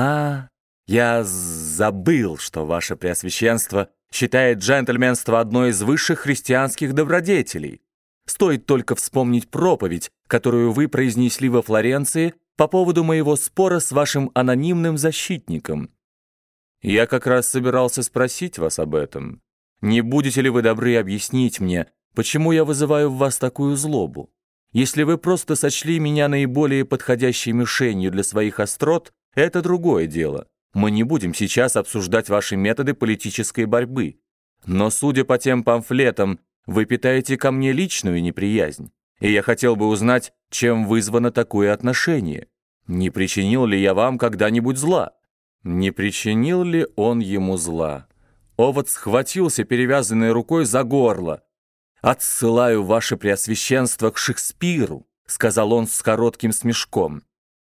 «А, я забыл, что ваше Преосвященство считает джентльменство одной из высших христианских добродетелей. Стоит только вспомнить проповедь, которую вы произнесли во Флоренции по поводу моего спора с вашим анонимным защитником. Я как раз собирался спросить вас об этом. Не будете ли вы добры объяснить мне, почему я вызываю в вас такую злобу? Если вы просто сочли меня наиболее подходящей мишенью для своих острот, это другое дело. Мы не будем сейчас обсуждать ваши методы политической борьбы. Но, судя по тем памфлетам, вы питаете ко мне личную неприязнь, и я хотел бы узнать, чем вызвано такое отношение. Не причинил ли я вам когда-нибудь зла? Не причинил ли он ему зла? Овод схватился перевязанной рукой за горло. «Отсылаю ваше преосвященство к Шекспиру», — сказал он с коротким смешком.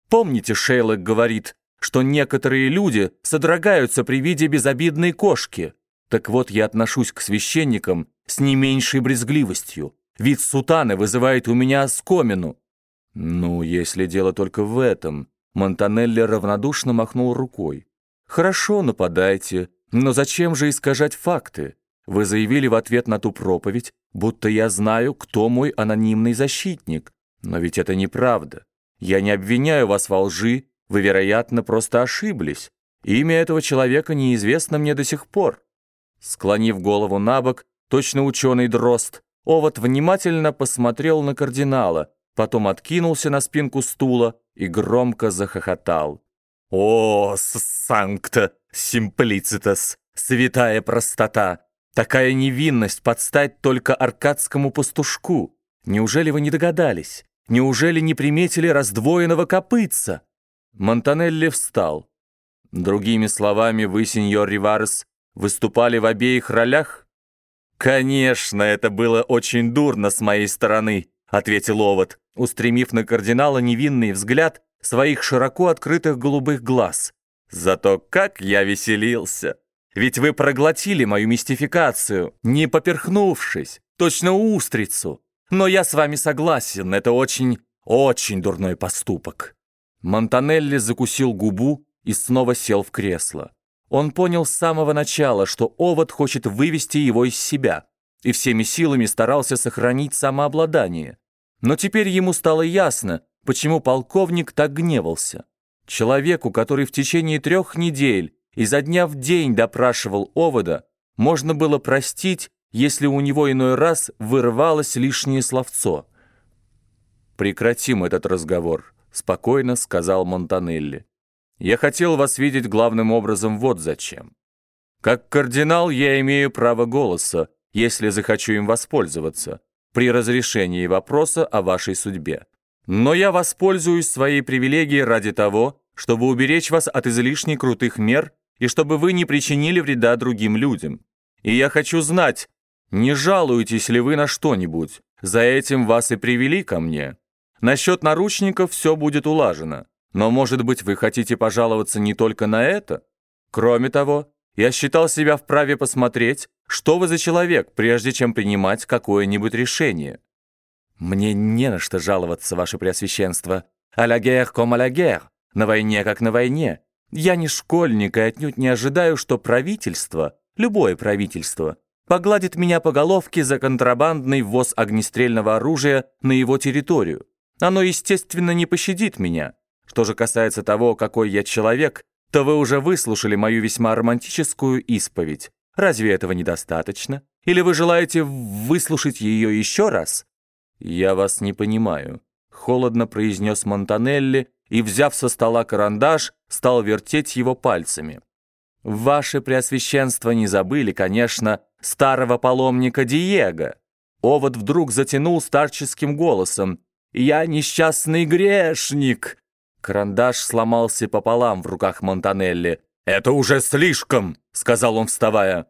«Помните, Шейлок говорит, что некоторые люди содрогаются при виде безобидной кошки? Так вот, я отношусь к священникам с не меньшей брезгливостью. Вид сутаны вызывает у меня оскомину». «Ну, если дело только в этом», — Монтанелли равнодушно махнул рукой. «Хорошо, нападайте, но зачем же искажать факты? Вы заявили в ответ на ту проповедь, будто я знаю, кто мой анонимный защитник. Но ведь это неправда. Я не обвиняю вас во лжи, вы, вероятно, просто ошиблись. Имя этого человека неизвестно мне до сих пор». Склонив голову на бок, точно ученый дрозд, Овод внимательно посмотрел на кардинала, потом откинулся на спинку стула и громко захохотал. «О, санкта симплицитас, святая простота! Такая невинность подстать только аркадскому пастушку. Неужели вы не догадались? Неужели не приметили раздвоенного копытца?» Монтанелли встал. «Другими словами, вы, сеньор Риварес, выступали в обеих ролях?» «Конечно, это было очень дурно с моей стороны», — ответил Овод, устремив на кардинала невинный взгляд своих широко открытых голубых глаз. «Зато как я веселился!» Ведь вы проглотили мою мистификацию, не поперхнувшись, точно устрицу. Но я с вами согласен, это очень, очень дурной поступок». Монтанелли закусил губу и снова сел в кресло. Он понял с самого начала, что овод хочет вывести его из себя, и всеми силами старался сохранить самообладание. Но теперь ему стало ясно, почему полковник так гневался. Человеку, который в течение трех недель изо дня в день допрашивал овода, можно было простить, если у него иной раз вырывалось лишнее словцо. «Прекратим этот разговор», — спокойно сказал Монтанелли. «Я хотел вас видеть главным образом вот зачем. Как кардинал я имею право голоса, если захочу им воспользоваться, при разрешении вопроса о вашей судьбе. Но я воспользуюсь своей привилегией ради того, чтобы уберечь вас от излишне крутых мер и чтобы вы не причинили вреда другим людям. И я хочу знать, не жалуетесь ли вы на что-нибудь? За этим вас и привели ко мне. Насчет наручников все будет улажено. Но, может быть, вы хотите пожаловаться не только на это? Кроме того, я считал себя вправе посмотреть, что вы за человек, прежде чем принимать какое-нибудь решение. Мне не на что жаловаться, ваше преосвященство. А ла гер ком а ла гер. На войне, как на войне. Я не школьник и отнюдь не ожидаю, что правительство, любое правительство, погладит меня по головке за контрабандный ввоз огнестрельного оружия на его территорию. Оно, естественно, не пощадит меня. Что же касается того, какой я человек, то вы уже выслушали мою весьма романтическую исповедь. Разве этого недостаточно? Или вы желаете выслушать ее еще раз? Я вас не понимаю, холодно произнес Монтанелли, и, взяв со стола карандаш, стал вертеть его пальцами. «Ваше Преосвященство не забыли, конечно, старого паломника Диего». Овод вдруг затянул старческим голосом. «Я несчастный грешник!» Карандаш сломался пополам в руках Монтанелли. «Это уже слишком!» — сказал он, вставая.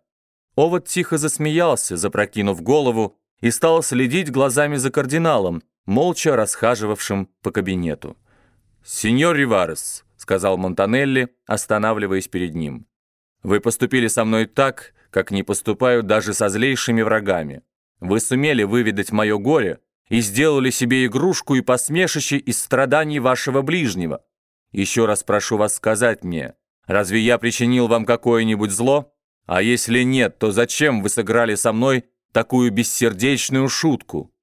Овод тихо засмеялся, запрокинув голову, и стал следить глазами за кардиналом, молча расхаживавшим по кабинету. «Сеньор Риварес», — сказал Монтанелли, останавливаясь перед ним, «вы поступили со мной так, как не поступают даже со злейшими врагами. Вы сумели выведать мое горе и сделали себе игрушку и посмешище из страданий вашего ближнего. Еще раз прошу вас сказать мне, разве я причинил вам какое-нибудь зло? А если нет, то зачем вы сыграли со мной такую бессердечную шутку?»